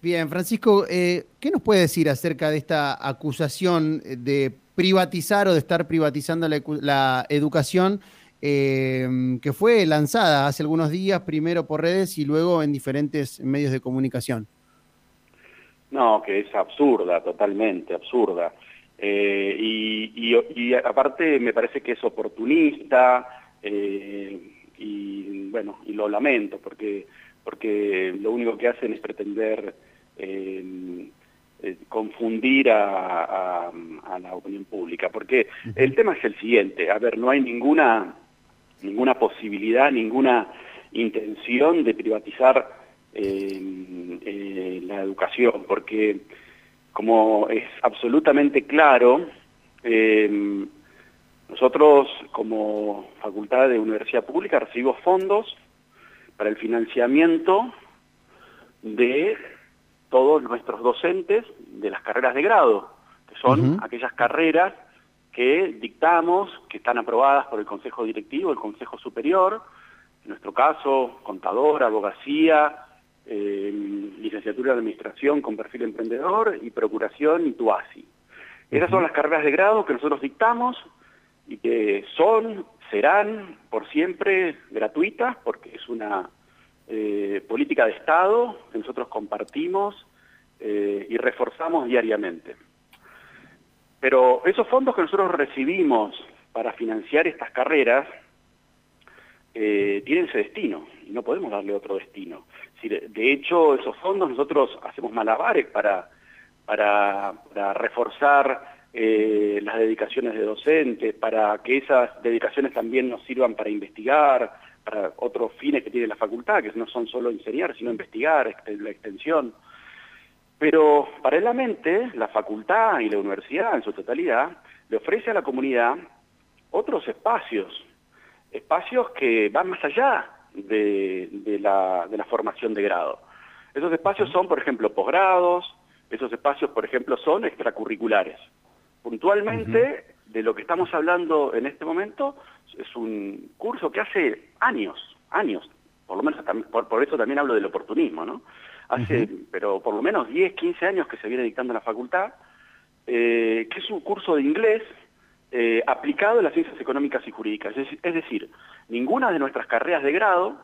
Bien, Francisco, eh, ¿qué nos puede decir acerca de esta acusación de privatizar o de estar privatizando la, educación eh, que fue lanzada hace algunos días, primero por redes y luego en diferentes medios de comunicación? No, que es absurda, totalmente absurda. Eh, y, aparte me parece que es oportunista y bueno, y lo lamento porque, porque lo único que hacen es pretender eh, confundir a, la opinión pública, porque el tema es el siguiente, a ver, no hay ninguna, ninguna posibilidad, ninguna intención de privatizar eh, la educación, porque como es absolutamente claro, eh, nosotros como Facultad de Universidad Pública recibimos fondos para el financiamiento de todos nuestros docentes de las carreras de grado, que son aquellas carreras que dictamos, que están aprobadas por el Consejo Directivo, el Consejo Superior, en nuestro caso, contador, abogacía, eh, licenciatura de Administración con perfil emprendedor y procuración y TUASI. Esas son las carreras de grado que nosotros dictamos y que son, serán por siempre gratuitas porque es una eh, política de Estado que nosotros compartimos eh, y reforzamos diariamente. Pero esos fondos que nosotros recibimos para financiar estas carreras eh, tienen ese destino y no podemos darle otro destino. de hecho, esos fondos nosotros hacemos malabares para, para, reforzar las dedicaciones de docentes, para que esas dedicaciones también nos sirvan para investigar, para otros fines que tiene la facultad, que no son solo enseñar, sino investigar, la extensión. Pero paralelamente, la facultad y la universidad en su totalidad le ofrece a la comunidad otros espacios, espacios que van más allá de, de la formación de grado. Esos espacios son, por ejemplo, posgrados, esos espacios, por ejemplo, son extracurriculares. Puntualmente, de lo que estamos hablando en este momento es un curso que hace años, años, por lo menos por, eso también hablo del oportunismo, ¿no? Hace, pero por lo menos 10, 15 años que se viene dictando en la facultad, eh, que es un curso de inglés eh, aplicado a las ciencias económicas y jurídicas. Es, decir, ninguna de nuestras carreras de grado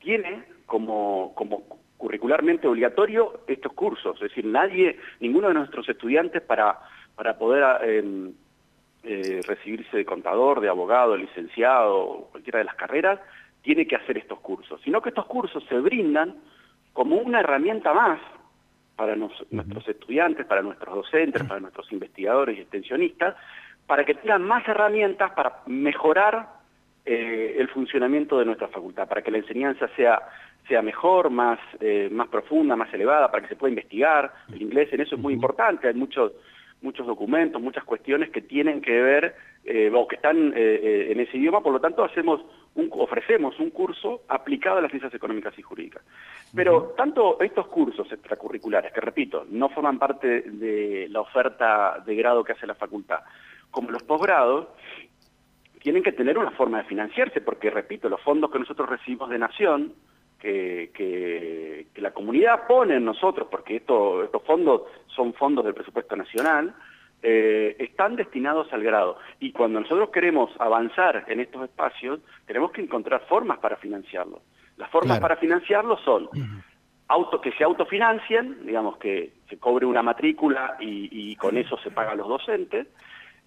tiene como, como curricularmente obligatorio estos cursos. Es decir, nadie, ninguno de nuestros estudiantes para, para poder eh, eh, recibirse de contador, de abogado, licenciado, cualquiera de las carreras, tiene que hacer estos cursos, sino que estos cursos se brindan como una herramienta más para nuestros estudiantes, para nuestros docentes, para nuestros investigadores y extensionistas, para que tengan más herramientas para mejorar eh, el funcionamiento de nuestra facultad, para que la enseñanza sea, sea mejor, más, eh, más profunda, más elevada, para que se pueda investigar. El inglés. En eso es muy importante, hay muchos muchos documentos, muchas cuestiones que tienen que ver eh, o que están eh, eh, en ese idioma, por lo tanto hacemos un, ofrecemos un curso aplicado a las ciencias económicas y jurídicas. Pero tanto estos cursos extracurriculares, que repito, no forman parte de la oferta de grado que hace la facultad, como los posgrados, tienen que tener una forma de financiarse, porque repito, los fondos que nosotros recibimos de Nación, que, la comunidad pone en nosotros, porque esto, estos fondos son fondos del presupuesto nacional, eh, están destinados al grado. Y cuando nosotros queremos avanzar en estos espacios, tenemos que encontrar formas para financiarlo. Las formas para financiarlo son auto, que se autofinancien, digamos que se cobre una matrícula y, con eso se pagan los docentes,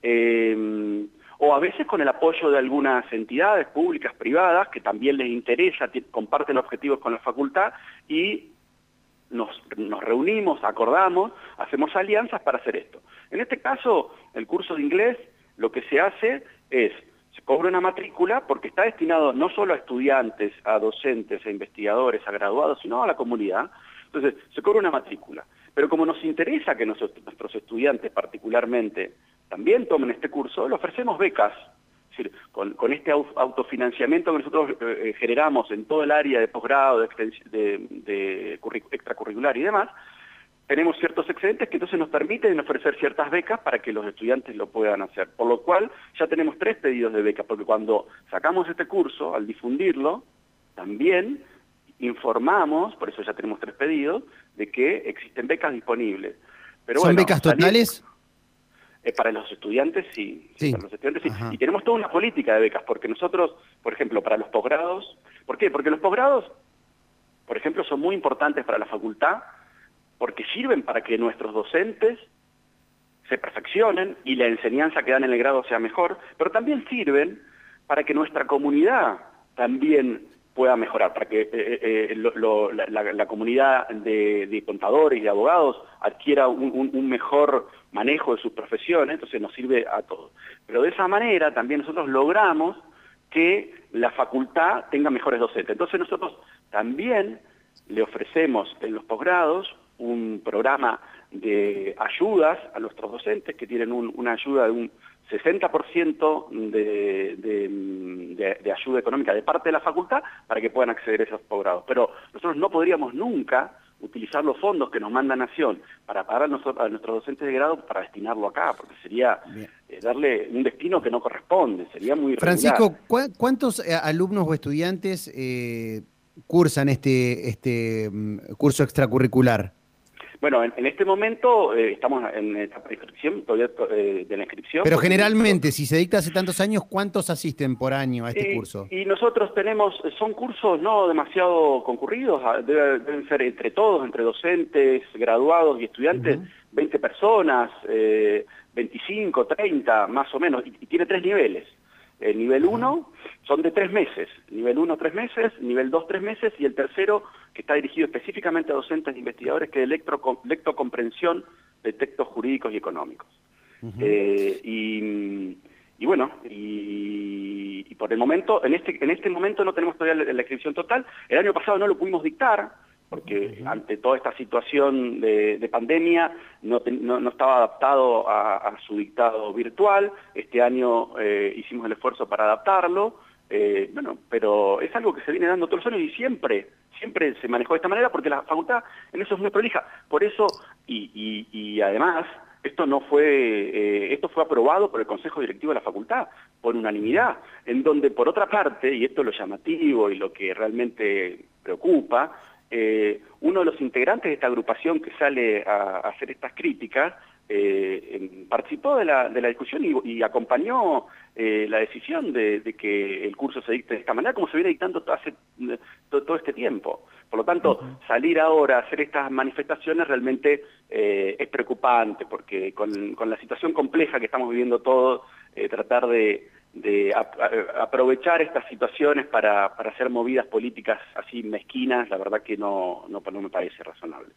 eh, o a veces con el apoyo de algunas entidades públicas, privadas, que también les interesa, comparten objetivos con la facultad y nos, reunimos, acordamos, hacemos alianzas para hacer esto. En este caso, el curso de inglés, lo que se hace es, se cobra una matrícula porque está destinado no solo a estudiantes, a docentes, a investigadores, a graduados, sino a la comunidad. Entonces, se cobra una matrícula. Pero como nos interesa que nuestros estudiantes particularmente también tomen este curso, le ofrecemos becas. Es decir, con, este autofinanciamiento que nosotros eh, generamos en todo el área de posgrado, de, extracurricular y demás, tenemos ciertos excedentes que entonces nos permiten ofrecer ciertas becas para que los estudiantes lo puedan hacer. Por lo cual ya tenemos tres pedidos de becas, porque cuando sacamos este curso, al difundirlo, también informamos, por eso ya tenemos tres pedidos, de que existen becas disponibles. Pero ¿Son becas totales? Eh, para los estudiantes sí, Para los estudiantes sí. Y tenemos toda una política de becas, porque nosotros, por ejemplo, para los posgrados, ¿por qué? Porque los posgrados, por ejemplo, son muy importantes para la facultad, porque sirven para que nuestros docentes se perfeccionen y la enseñanza que dan en el grado sea mejor, pero también sirven para que nuestra comunidad también pueda mejorar, para que eh, eh, eh, la, comunidad de, contadores y de abogados adquiera un, mejor manejo de sus profesiones, entonces nos sirve a todos. Pero de esa manera también nosotros logramos que la facultad tenga mejores docentes. Entonces nosotros también le ofrecemos en los posgrados un programa de ayudas a nuestros docentes que tienen una ayuda de un 60% de, de, de, ayuda económica de parte de la facultad para que puedan acceder a esos posgrados. Pero nosotros no podríamos nunca utilizar los fondos que nos manda Nación para pagar a, nosotros, a nuestros docentes de grado para destinarlo acá, porque sería eh, darle un destino que no corresponde, sería muy Francisco, ¿cuántos eh, alumnos o estudiantes eh, cursan este, este mm, curso extracurricular? Bueno, en, este momento eh, estamos en etapa de inscripción, todavía eh, de la inscripción. Pero generalmente, si se dicta hace tantos años, ¿cuántos asisten por año a este curso? Y nosotros tenemos, son cursos no demasiado concurridos, ah, deben, ser entre todos, entre docentes, graduados y estudiantes, 20 personas, eh, 25, 30, más o menos, y tiene tres niveles. El nivel 1 son de tres meses, nivel 1 tres meses, nivel 2 tres meses y el tercero que está dirigido específicamente a docentes e investigadores que es lectocomprensión de textos jurídicos y económicos. Eh, y, bueno, y, por el momento, en este, en este momento no tenemos todavía la, la inscripción total, el año pasado no lo pudimos dictar, porque ante toda esta situación de, pandemia no, estaba adaptado a, su dictado virtual, este año eh, hicimos el esfuerzo para adaptarlo, eh, bueno, pero es algo que se viene dando todos los años y siempre, siempre se manejó de esta manera porque la facultad en eso es muy prolija, por eso, y, además, esto no fue, eh, esto fue aprobado por el Consejo Directivo de la Facultad, por unanimidad, en donde por otra parte, y esto es lo llamativo y lo que realmente preocupa, eh, uno de los integrantes de esta agrupación que sale a, hacer estas críticas eh, participó de la, discusión y, acompañó eh, la decisión de, que el curso se dicte de esta manera, como se viene dictando todo, hace, todo, este tiempo. Por lo tanto, salir ahora a hacer estas manifestaciones realmente es preocupante, porque con, con, la situación compleja que estamos viviendo todos, tratar de, de aprovechar estas situaciones para, hacer movidas políticas así mezquinas, la verdad que no, no, me parece razonable.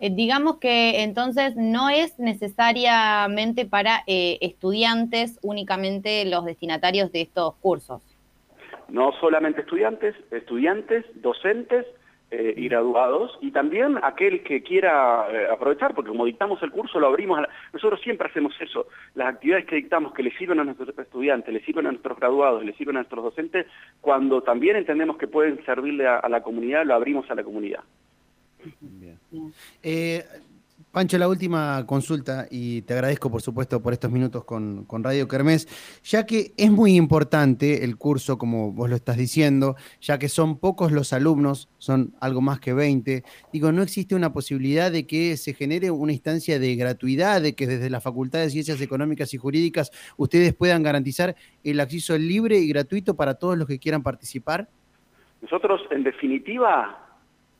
Eh, digamos que entonces no es necesariamente para eh, estudiantes únicamente los destinatarios de estos cursos. No solamente estudiantes, estudiantes, docentes eh, y graduados, y también aquel que quiera eh, aprovechar, porque como dictamos el curso, lo abrimos, nosotros siempre hacemos eso, las actividades que dictamos que le sirven a nuestros estudiantes, le sirven a nuestros graduados, le sirven a nuestros docentes, cuando también entendemos que pueden servirle a, la comunidad, lo abrimos a la comunidad. Eh, Pancho, la última consulta, y te agradezco por supuesto por estos minutos con, Radio Kermés, ya que es muy importante el curso, como vos lo estás diciendo, ya que son pocos los alumnos, son algo más que 20, digo, ¿no existe una posibilidad de que se genere una instancia de gratuidad, de que desde la Facultad de Ciencias Económicas y Jurídicas ustedes puedan garantizar el acceso libre y gratuito para todos los que quieran participar? Nosotros, en definitiva,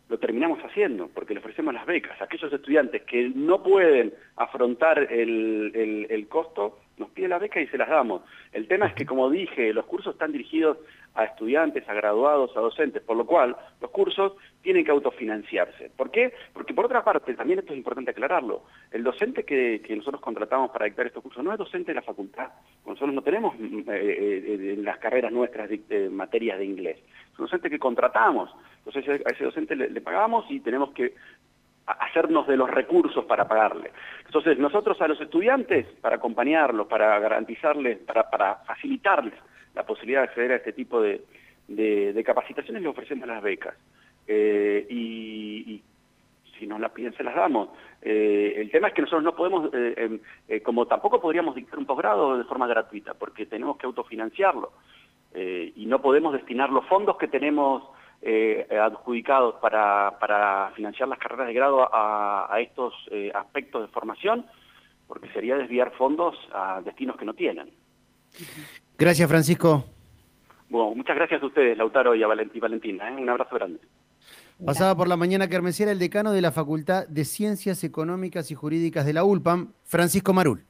lo terminamos haciendo, porque le ofrecemos las becas. Aquellos estudiantes que no pueden afrontar el, el, costo, nos piden la beca y se las damos. El tema es que, como dije, los cursos están dirigidos a estudiantes, a graduados, a docentes, por lo cual los cursos tienen que autofinanciarse. ¿Por qué? Porque por otra parte, también esto es importante aclararlo, el docente que, nosotros contratamos para dictar estos cursos no es docente de la facultad, nosotros no tenemos mm, eh, eh, en las carreras nuestras materias de inglés, es un docente que contratamos, entonces a ese docente le, pagamos y tenemos que hacernos de los recursos para pagarle. Entonces nosotros a los estudiantes, para acompañarlos, para garantizarles, para facilitarles la posibilidad de acceder a este tipo de, capacitaciones, le ofrecemos las becas. Eh, y, si nos las piden, se las damos. Eh, el tema es que nosotros no podemos, eh, em, como tampoco podríamos dictar un posgrado de forma gratuita, porque tenemos que autofinanciarlo. y no podemos destinar los fondos que tenemos eh, adjudicados para, para, financiar las carreras de grado a, estos eh, aspectos de formación, porque sería desviar fondos a destinos que no tienen. Gracias, Francisco. Bueno, muchas gracias a ustedes, Lautaro y a Valentina. Un abrazo grande. Pasaba por la mañana Carmesera el decano de la Facultad de Ciencias Económicas y Jurídicas de la ULPAM, Francisco Marul.